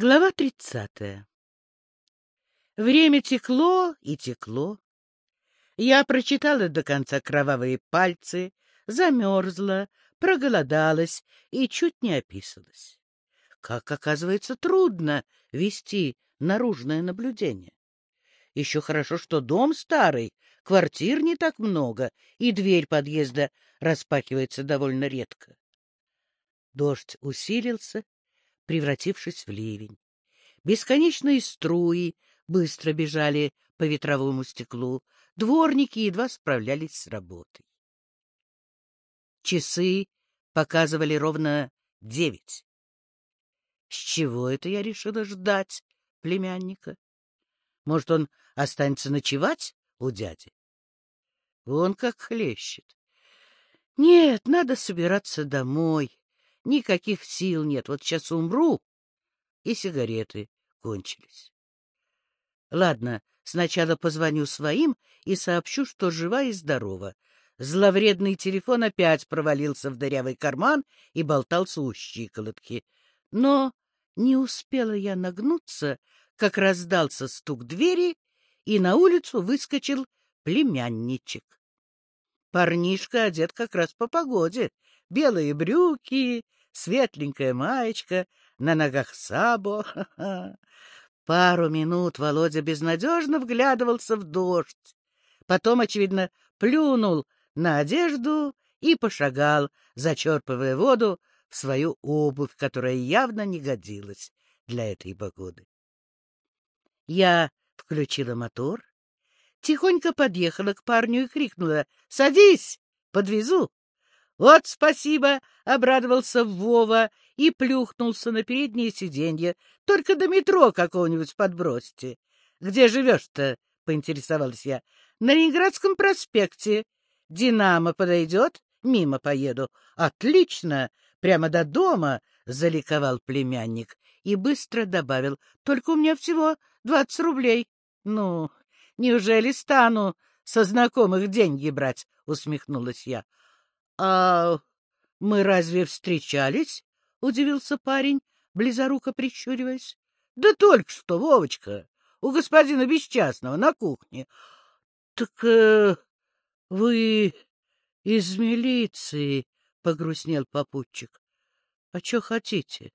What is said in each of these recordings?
Глава тридцатая. Время текло и текло. Я прочитала до конца кровавые пальцы, замерзла, проголодалась и чуть не описалась. Как оказывается, трудно вести наружное наблюдение. Еще хорошо, что дом старый, квартир не так много, и дверь подъезда распахивается довольно редко. Дождь усилился, превратившись в ливень. Бесконечные струи быстро бежали по ветровому стеклу, дворники едва справлялись с работой. Часы показывали ровно девять. С чего это я решила ждать племянника? Может, он останется ночевать у дяди? Вон как хлещет. Нет, надо собираться домой. Никаких сил нет. Вот сейчас умру, и сигареты кончились. Ладно, сначала позвоню своим и сообщу, что жива и здорова. Зловредный телефон опять провалился в дырявый карман и болтался у щиколотки. Но не успела я нагнуться, как раздался стук двери, и на улицу выскочил племянничек. Парнишка одет как раз по погоде. Белые брюки, светленькая маечка, на ногах сабо. Пару минут Володя безнадежно вглядывался в дождь. Потом, очевидно, плюнул на одежду и пошагал, зачерпывая воду в свою обувь, которая явно не годилась для этой погоды. Я включила мотор, тихонько подъехала к парню и крикнула «Садись, подвезу!» «Вот спасибо!» — обрадовался Вова и плюхнулся на переднее сиденье. «Только до метро какого-нибудь подбросьте». «Где живешь-то?» — поинтересовалась я. «На Ленинградском проспекте. Динамо подойдет? Мимо поеду». «Отлично! Прямо до дома!» — заликовал племянник и быстро добавил. «Только у меня всего двадцать рублей». «Ну, неужели стану со знакомых деньги брать?» — усмехнулась я. — А мы разве встречались? — удивился парень, близоруко прищуриваясь. — Да только что, Вовочка, у господина Бесчастного на кухне. — Так э, вы из милиции, — погрустнел попутчик. — А что хотите?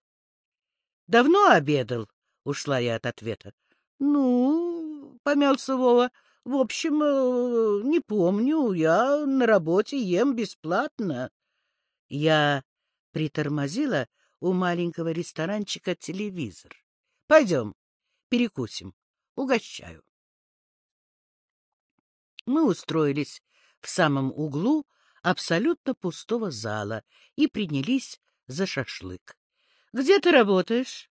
— Давно обедал? — ушла я от ответа. — Ну, — помялся Вова, в общем, э, не помню, я на работе ем бесплатно. Я притормозила у маленького ресторанчика телевизор. Пойдем, перекусим, угощаю. Мы устроились в самом углу абсолютно пустого зала и принялись за шашлык. — Где ты работаешь?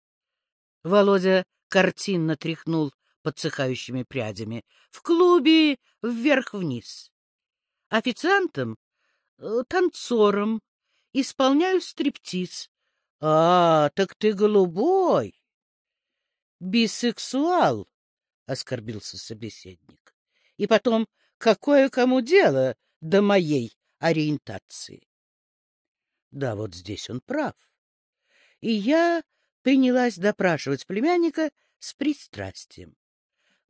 Володя картинно тряхнул подсыхающими прядями. В клубе вверх-вниз. Официантом, э, танцором, исполняю стриптиз. — А, так ты голубой! — Бисексуал, — оскорбился собеседник. — И потом, какое кому дело до моей ориентации? Да, вот здесь он прав. И я принялась допрашивать племянника с пристрастием.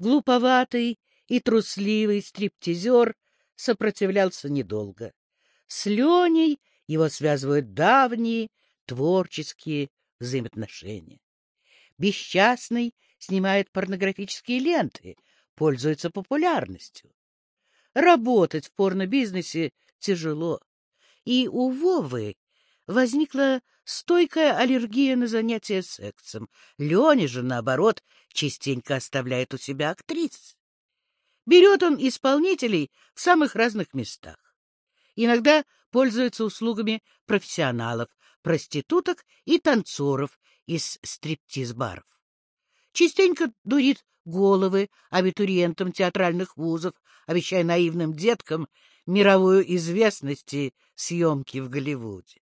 Глуповатый и трусливый стриптизер сопротивлялся недолго. С Леней его связывают давние творческие взаимоотношения. Бесчастный снимает порнографические ленты, пользуется популярностью. Работать в порнобизнесе тяжело. И у Вовы возникла стойкая аллергия на занятия сексом. Леня же, наоборот, частенько оставляет у себя актрис. Берет он исполнителей в самых разных местах. Иногда пользуется услугами профессионалов, проституток и танцоров из стриптиз-баров. Частенько дурит головы абитуриентам театральных вузов, обещая наивным деткам мировую известность и съемки в Голливуде.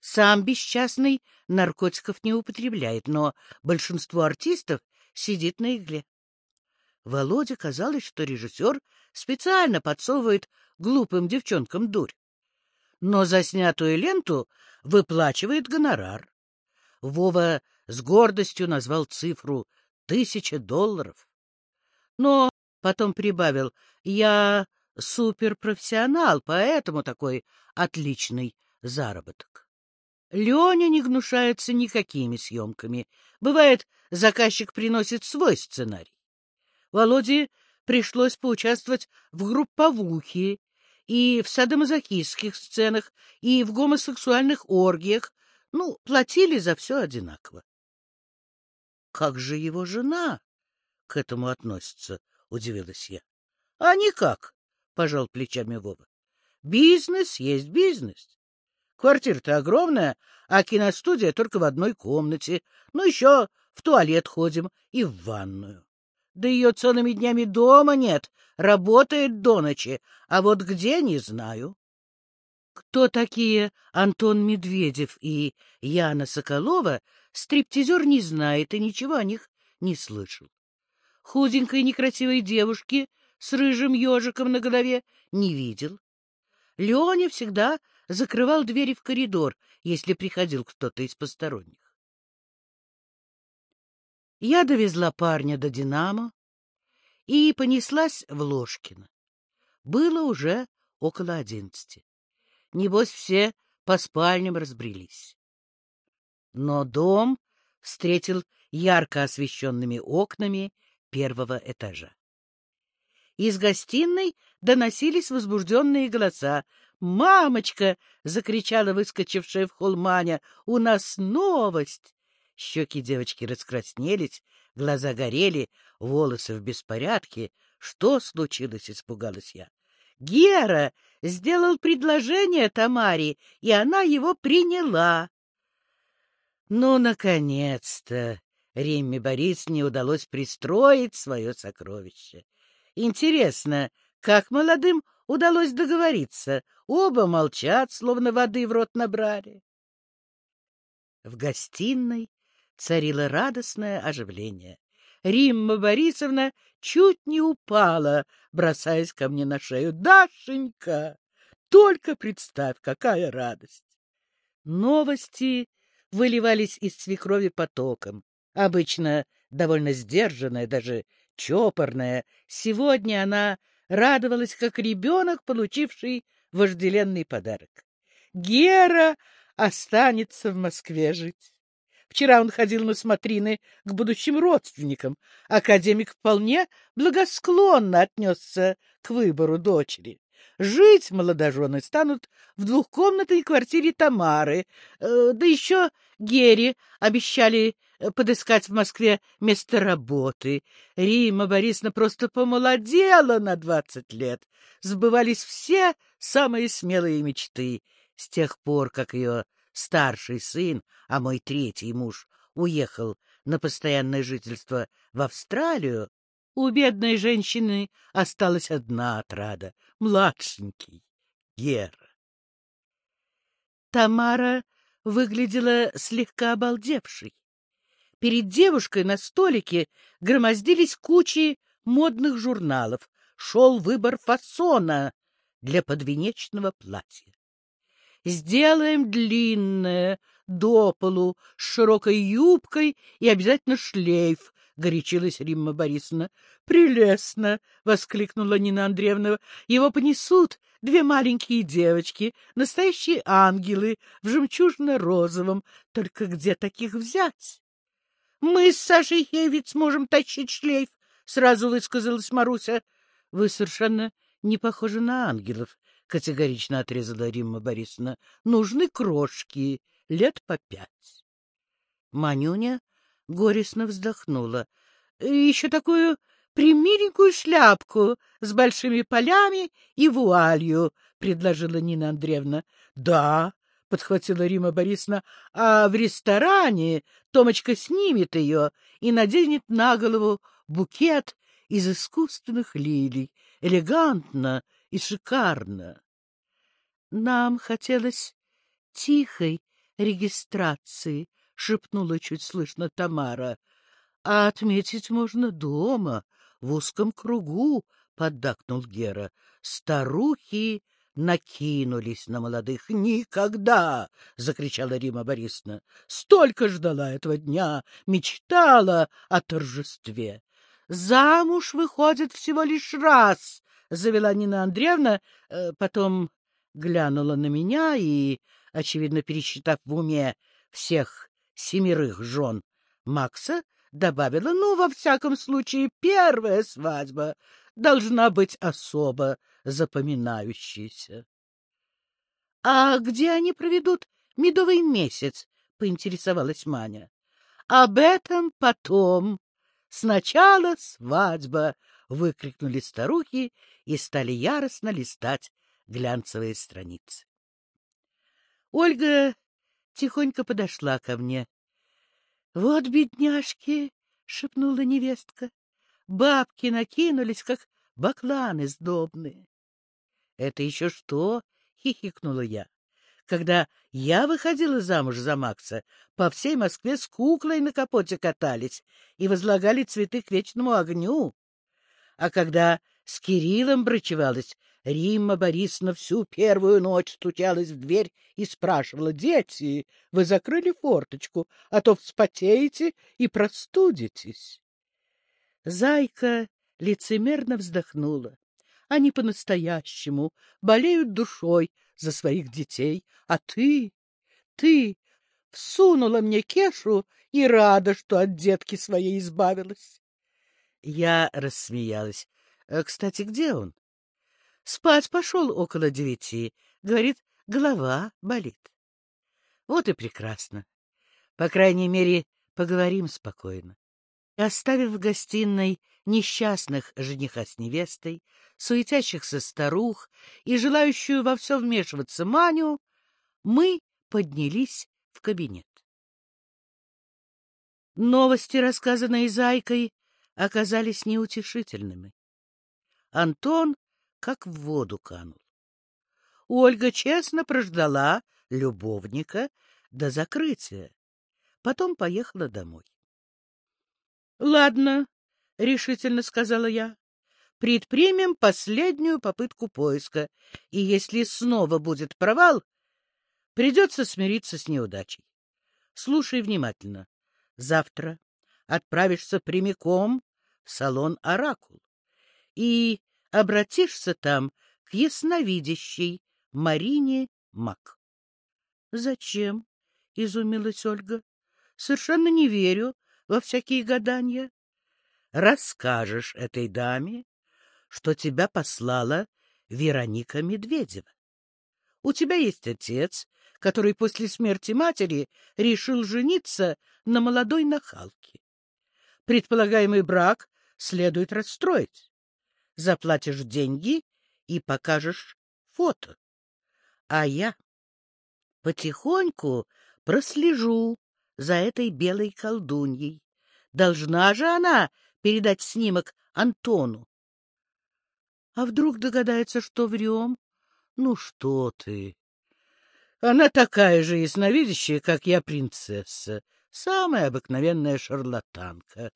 Сам бесчастный наркотиков не употребляет, но большинство артистов сидит на игле. Володе казалось, что режиссер специально подсовывает глупым девчонкам дурь. Но за снятую ленту выплачивает гонорар. Вова с гордостью назвал цифру тысяча долларов. Но потом прибавил, я суперпрофессионал, поэтому такой отличный заработок. Леня не гнушается никакими съемками. Бывает, заказчик приносит свой сценарий. Володе пришлось поучаствовать в групповухе и в садомазохистских сценах, и в гомосексуальных оргиях. Ну, платили за все одинаково. Как же его жена к этому относится? — удивилась я. — А никак, — пожал плечами Вова. — Бизнес есть бизнес. Квартира-то огромная, а киностудия только в одной комнате. Ну, еще в туалет ходим и в ванную. Да ее целыми днями дома нет, работает до ночи, а вот где — не знаю. Кто такие Антон Медведев и Яна Соколова, стриптизер не знает и ничего о них не слышал. Худенькой некрасивой девушки с рыжим ежиком на голове не видел. Леня всегда закрывал двери в коридор, если приходил кто-то из посторонних. Я довезла парня до «Динамо» и понеслась в Ложкино. Было уже около одиннадцати. Небось, все по спальням разбрелись. Но дом встретил ярко освещенными окнами первого этажа. Из гостиной доносились возбужденные голоса. «Мамочка!» — закричала выскочившая в холл. «У нас новость!» Щеки девочки раскраснелись, глаза горели, волосы в беспорядке. Что случилось, испугалась я. Гера сделал предложение Тамаре, и она его приняла. Ну, наконец-то! Римме Борисовне удалось пристроить свое сокровище. Интересно, как молодым удалось договориться? Оба молчат, словно воды в рот набрали. В гостиной царило радостное оживление. Римма Борисовна чуть не упала, бросаясь ко мне на шею. «Дашенька, только представь, какая радость!» Новости выливались из свекрови потоком. Обычно довольно сдержанная, даже чопорная, сегодня она радовалась, как ребенок, получивший вожделенный подарок. Гера останется в Москве жить. Вчера он ходил на смотрины к будущим родственникам. Академик вполне благосклонно отнесся к выбору дочери. Жить молодожены станут в двухкомнатной квартире Тамары. Э, да еще Гере обещали подыскать в Москве место работы. Рима Борисовна просто помолодела на двадцать лет. Сбывались все самые смелые мечты. С тех пор, как ее старший сын, а мой третий муж, уехал на постоянное жительство в Австралию, у бедной женщины осталась одна отрада — младшенький Гера. Тамара выглядела слегка обалдевшей. Перед девушкой на столике громоздились кучи модных журналов. Шел выбор фасона для подвенечного платья. Сделаем длинное, до полу, с широкой юбкой и обязательно шлейф, — горячилась Римма Борисовна. — Прелестно! — воскликнула Нина Андреевна. — Его понесут две маленькие девочки, настоящие ангелы в жемчужно-розовом. Только где таких взять? — Мы с Сашей Хевиц сможем тащить шлейф, — сразу высказалась Маруся. — Вы совершенно не похожи на ангелов, — категорично отрезала Римма Борисовна. — Нужны крошки, лет по пять. Манюня горестно вздохнула. — Еще такую примиленькую шляпку с большими полями и вуалью, — предложила Нина Андреевна. — Да, — подхватила Рима Борисовна, — а в ресторане Томочка снимет ее и наденет на голову букет из искусственных лилий, элегантно и шикарно. Нам хотелось тихой регистрации, — шепнула чуть слышно Тамара. — А отметить можно дома, в узком кругу, — поддакнул Гера. — Старухи накинулись на молодых. «Никогда!» — закричала Рима Борисовна. «Столько ждала этого дня, мечтала о торжестве. Замуж выходит всего лишь раз!» — завела Нина Андреевна, э, потом глянула на меня и, очевидно, пересчитав в уме всех семерых жен Макса, добавила, ну, во всяком случае, первая свадьба должна быть особо запоминающейся. — А где они проведут медовый месяц? — поинтересовалась Маня. — Об этом потом. Сначала свадьба! — выкрикнули старухи и стали яростно листать глянцевые страницы. Ольга тихонько подошла ко мне. — Вот бедняжки! — шепнула невестка. Бабки накинулись, как бакланы сдобные. — Это еще что? — хихикнула я. Когда я выходила замуж за Макса, по всей Москве с куклой на капоте катались и возлагали цветы к вечному огню. А когда с Кириллом брачевалась, Римма Борисовна всю первую ночь стучалась в дверь и спрашивала, «Дети, вы закрыли форточку, а то вспотеете и простудитесь». Зайка лицемерно вздохнула. Они по-настоящему болеют душой за своих детей, а ты, ты всунула мне Кешу и рада, что от детки своей избавилась. Я рассмеялась. «Э, — Кстати, где он? — Спать пошел около девяти. Говорит, голова болит. Вот и прекрасно. По крайней мере, поговорим спокойно. Оставив в гостиной несчастных жениха с невестой, суетящихся старух и желающую во все вмешиваться Маню, мы поднялись в кабинет. Новости, рассказанные Зайкой, оказались неутешительными. Антон как в воду канул. Ольга честно прождала любовника до закрытия, потом поехала домой. — Ладно, — решительно сказала я, — предпримем последнюю попытку поиска, и если снова будет провал, придется смириться с неудачей. Слушай внимательно. Завтра отправишься прямиком в салон «Оракул» и обратишься там к ясновидящей Марине Мак. — Зачем? — изумилась Ольга. — Совершенно не верю во всякие гадания. Расскажешь этой даме, что тебя послала Вероника Медведева. У тебя есть отец, который после смерти матери решил жениться на молодой нахалке. Предполагаемый брак следует расстроить. Заплатишь деньги и покажешь фото. А я потихоньку прослежу за этой белой колдуньей. Должна же она передать снимок Антону. А вдруг догадается, что врем? Ну что ты? Она такая же ясновидящая, как я, принцесса. Самая обыкновенная шарлатанка.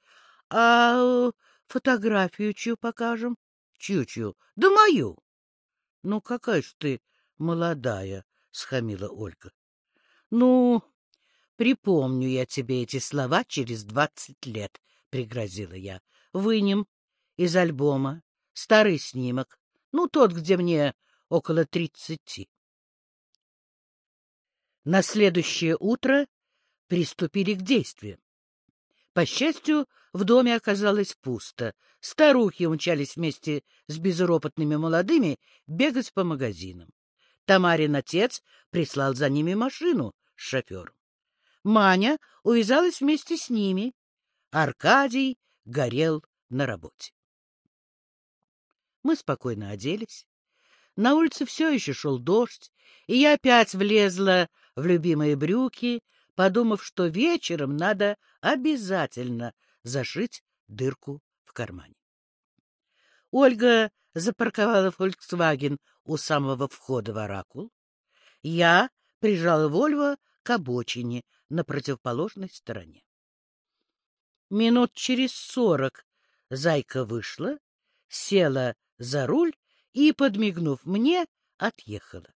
А фотографию чью покажем? Чью-чью? Да мою. Ну, какая ж ты молодая, — схамила Ольга. Ну, Припомню я тебе эти слова через двадцать лет, — пригрозила я. Вынем из альбома старый снимок, ну, тот, где мне около тридцати. На следующее утро приступили к действиям. По счастью, в доме оказалось пусто. Старухи умчались вместе с безропотными молодыми бегать по магазинам. Тамарин отец прислал за ними машину с шофером. Маня увязалась вместе с ними. Аркадий горел на работе. Мы спокойно оделись. На улице все еще шел дождь, и я опять влезла в любимые брюки, подумав, что вечером надо обязательно зашить дырку в кармане. Ольга запарковала «Фольксваген» у самого входа в «Оракул». Я прижала «Вольво» к обочине на противоположной стороне. Минут через сорок Зайка вышла, села за руль и, подмигнув мне, отъехала.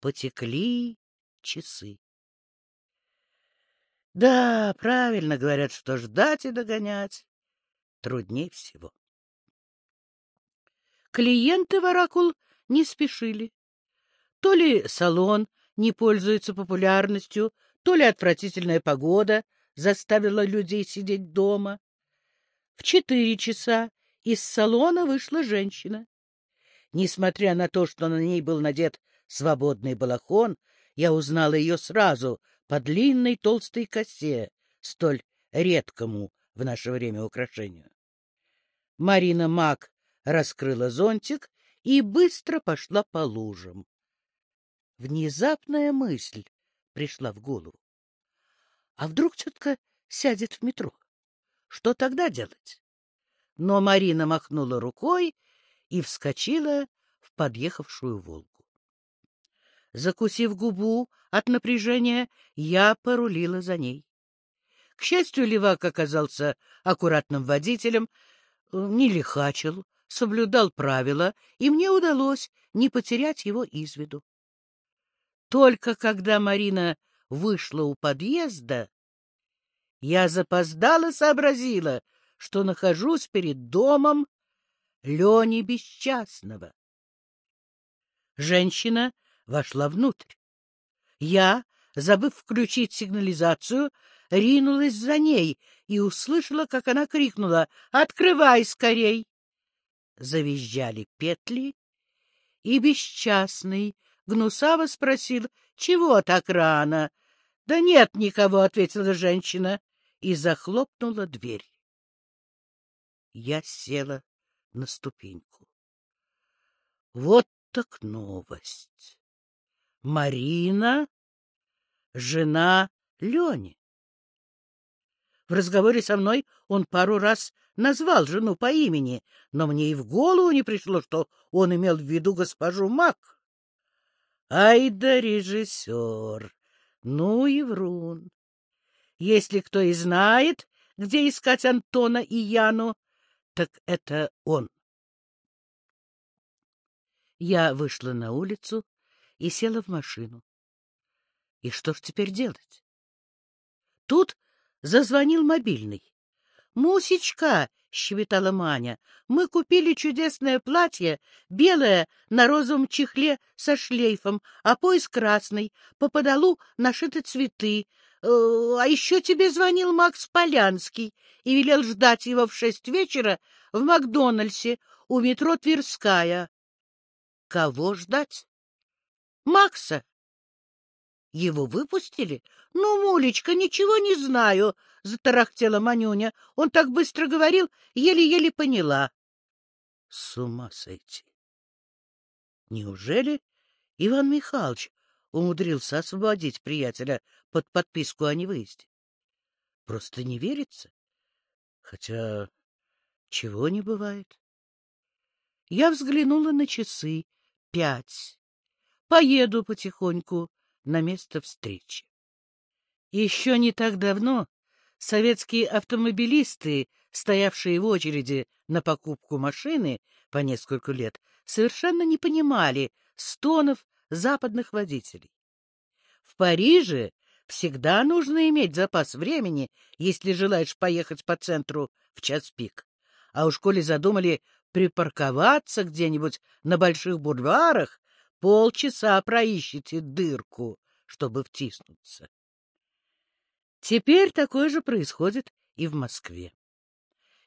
Потекли часы. Да, правильно говорят, что ждать и догонять труднее всего. Клиенты в «Оракул» не спешили. То ли салон не пользуется популярностью, то ли отвратительная погода заставила людей сидеть дома. В четыре часа из салона вышла женщина. Несмотря на то, что на ней был надет свободный балахон, я узнала ее сразу по длинной толстой косе, столь редкому в наше время украшению. Марина Мак раскрыла зонтик и быстро пошла по лужам. Внезапная мысль пришла в голову. А вдруг тетка сядет в метро? Что тогда делать? Но Марина махнула рукой и вскочила в подъехавшую «Волгу». Закусив губу от напряжения, я порулила за ней. К счастью, Левак оказался аккуратным водителем, не лихачил, соблюдал правила, и мне удалось не потерять его из виду. Только когда Марина вышла у подъезда, я запоздала сообразила, что нахожусь перед домом Лени Бесчастного. Женщина вошла внутрь. Я, забыв включить сигнализацию, ринулась за ней и услышала, как она крикнула «Открывай скорей!». Завизжали петли, и бесчастный гнусаво спросил «Чего так рано?» «Да нет никого», — ответила женщина и захлопнула дверь. Я села на ступеньку. Вот так новость. Марина — жена Лени. В разговоре со мной он пару раз назвал жену по имени, но мне и в голову не пришло, что он имел в виду госпожу Мак. Ай да режиссер! Ну и врун! Если кто и знает, где искать Антона и Яну, так это он. Я вышла на улицу и села в машину. И что ж теперь делать? Тут зазвонил мобильный. «Мусечка!» — щебетала Маня. «Мы купили чудесное платье, белое, на розовом чехле со шлейфом, а пояс красный, по подолу нашиты цветы. Э, а еще тебе звонил Макс Полянский и велел ждать его в шесть вечера в Макдональдсе у метро Тверская». «Кого ждать?» «Макса!» Его выпустили? Ну, Мулечка, ничего не знаю, — затарахтела Манюня. Он так быстро говорил, еле-еле поняла. С ума сойти! Неужели Иван Михайлович умудрился освободить приятеля под подписку о невыезде? Просто не верится. Хотя чего не бывает. Я взглянула на часы. Пять. Поеду потихоньку на место встречи. Еще не так давно советские автомобилисты, стоявшие в очереди на покупку машины по несколько лет, совершенно не понимали стонов западных водителей. В Париже всегда нужно иметь запас времени, если желаешь поехать по центру в час пик. А уж коли задумали припарковаться где-нибудь на больших бульварах, полчаса проищите дырку, чтобы втиснуться. Теперь такое же происходит и в Москве.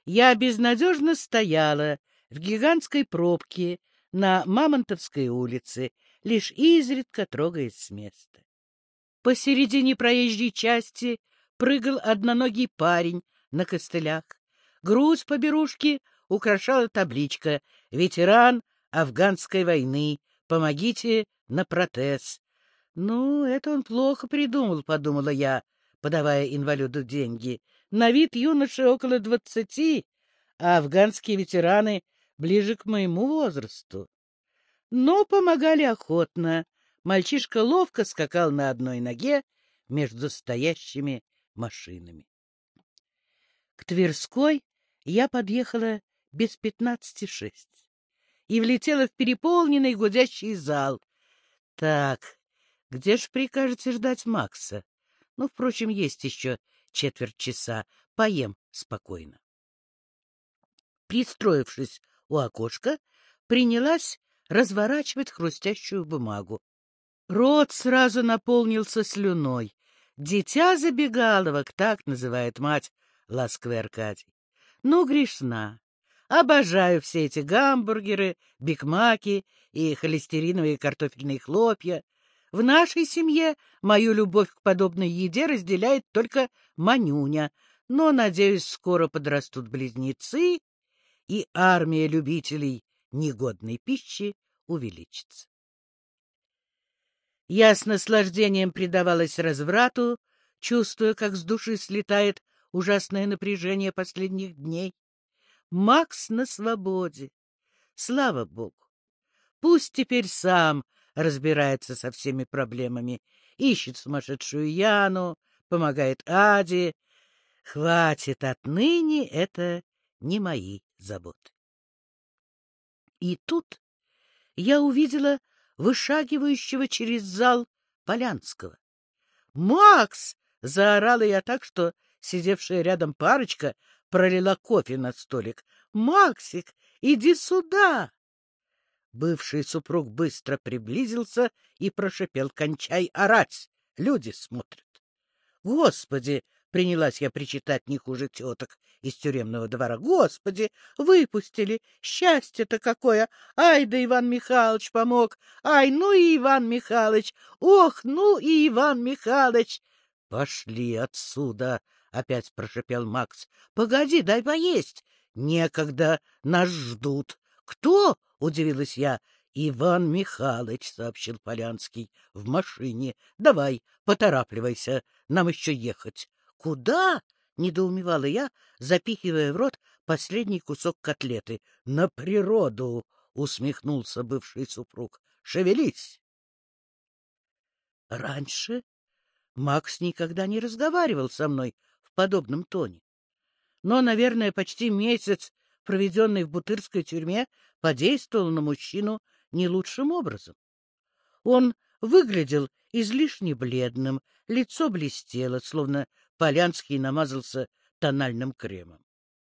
Я безнадежно стояла в гигантской пробке на Мамонтовской улице, лишь изредка трогаясь с места. Посередине проезжей части прыгал одноногий парень на костылях. Грудь поберушки украшала табличка «Ветеран афганской войны, Помогите на протез. Ну, это он плохо придумал, подумала я, подавая инвалиду деньги. На вид юноши около двадцати, а афганские ветераны ближе к моему возрасту. Но помогали охотно. Мальчишка ловко скакал на одной ноге между стоящими машинами. К Тверской я подъехала без пятнадцати шесть. И влетела в переполненный гудящий зал. Так, где ж прикажете ждать Макса? Ну, впрочем, есть еще четверть часа. Поем спокойно. Пристроившись у окошка, принялась разворачивать хрустящую бумагу. Рот сразу наполнился слюной. Дитя забегаловок, так называет мать ласковый Аркадий. Ну, грешна. Обожаю все эти гамбургеры, бигмаки и холестериновые картофельные хлопья. В нашей семье мою любовь к подобной еде разделяет только Манюня, но, надеюсь, скоро подрастут близнецы, и армия любителей негодной пищи увеличится. Я с наслаждением предавалась разврату, чувствуя, как с души слетает ужасное напряжение последних дней. Макс на свободе. Слава Богу. Пусть теперь сам разбирается со всеми проблемами, ищет сумасшедшую Яну, помогает Аде. Хватит, отныне это не мои заботы. И тут я увидела вышагивающего через зал Полянского. «Макс!» — заорала я так, что сидевшая рядом парочка пролила кофе на столик. «Максик, иди сюда!» Бывший супруг быстро приблизился и прошипел «Кончай орать! Люди смотрят!» «Господи!» — принялась я причитать не хуже теток из тюремного двора. «Господи! Выпустили! Счастье-то какое! Ай да Иван Михайлович помог! Ай, ну и Иван Михайлович! Ох, ну и Иван Михайлович!» «Пошли отсюда!» — опять прошепел Макс. — Погоди, дай поесть. — Некогда, нас ждут. — Кто? — удивилась я. — Иван Михайлович, — сообщил Полянский, — в машине. Давай, поторапливайся, нам еще ехать. — Куда? — недоумевала я, запихивая в рот последний кусок котлеты. — На природу, — усмехнулся бывший супруг. — Шевелись. Раньше Макс никогда не разговаривал со мной подобном тоне. Но, наверное, почти месяц, проведенный в бутырской тюрьме, подействовал на мужчину не лучшим образом. Он выглядел излишне бледным, лицо блестело, словно Полянский намазался тональным кремом.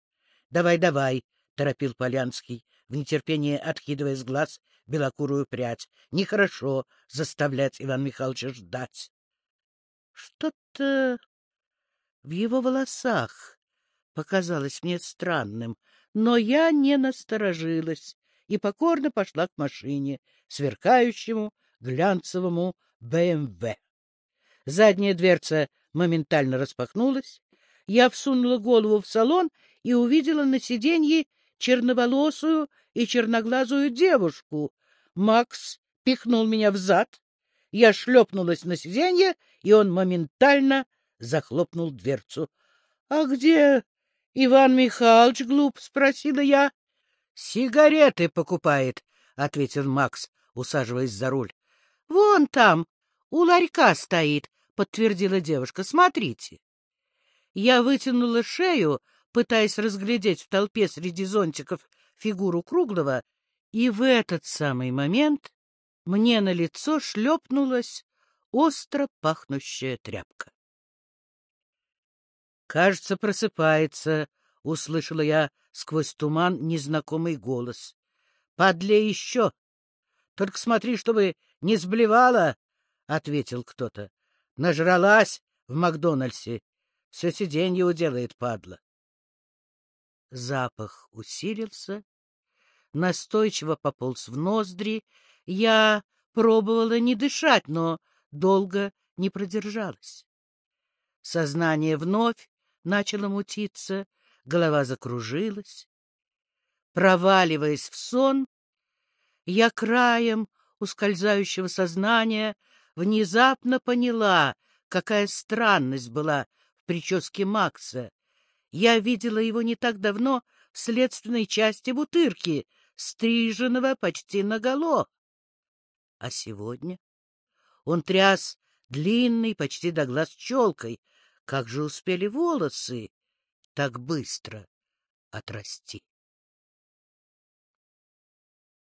— Давай, давай, — торопил Полянский, в нетерпении откидывая с глаз белокурую прядь. — Нехорошо заставлять Ивана Михайловича ждать. — Что-то в его волосах показалось мне странным, но я не насторожилась и покорно пошла к машине, сверкающему глянцевому БМВ. Задняя дверца моментально распахнулась. Я всунула голову в салон и увидела на сиденье черноволосую и черноглазую девушку. Макс пихнул меня в зад. Я шлепнулась на сиденье, и он моментально захлопнул дверцу. — А где Иван Михайлович, глуп? — спросила я. — Сигареты покупает, — ответил Макс, усаживаясь за руль. — Вон там, у ларька стоит, — подтвердила девушка. — Смотрите. Я вытянула шею, пытаясь разглядеть в толпе среди зонтиков фигуру Круглого, и в этот самый момент мне на лицо шлепнулась остро пахнущая тряпка. Кажется, просыпается, — услышала я сквозь туман незнакомый голос. — Подлей еще! Только смотри, чтобы не сблевала, — ответил кто-то. — Нажралась в Макдональдсе. Все сиденье уделает, падла. Запах усилился, настойчиво пополз в ноздри. Я пробовала не дышать, но долго не продержалась. Сознание вновь начало мутиться, голова закружилась. Проваливаясь в сон, я краем ускользающего сознания внезапно поняла, какая странность была в прическе Макса. Я видела его не так давно в следственной части Бутырки, стриженного почти наголо. А сегодня он тряс длинной, почти до глаз челкой, как же успели волосы так быстро отрасти?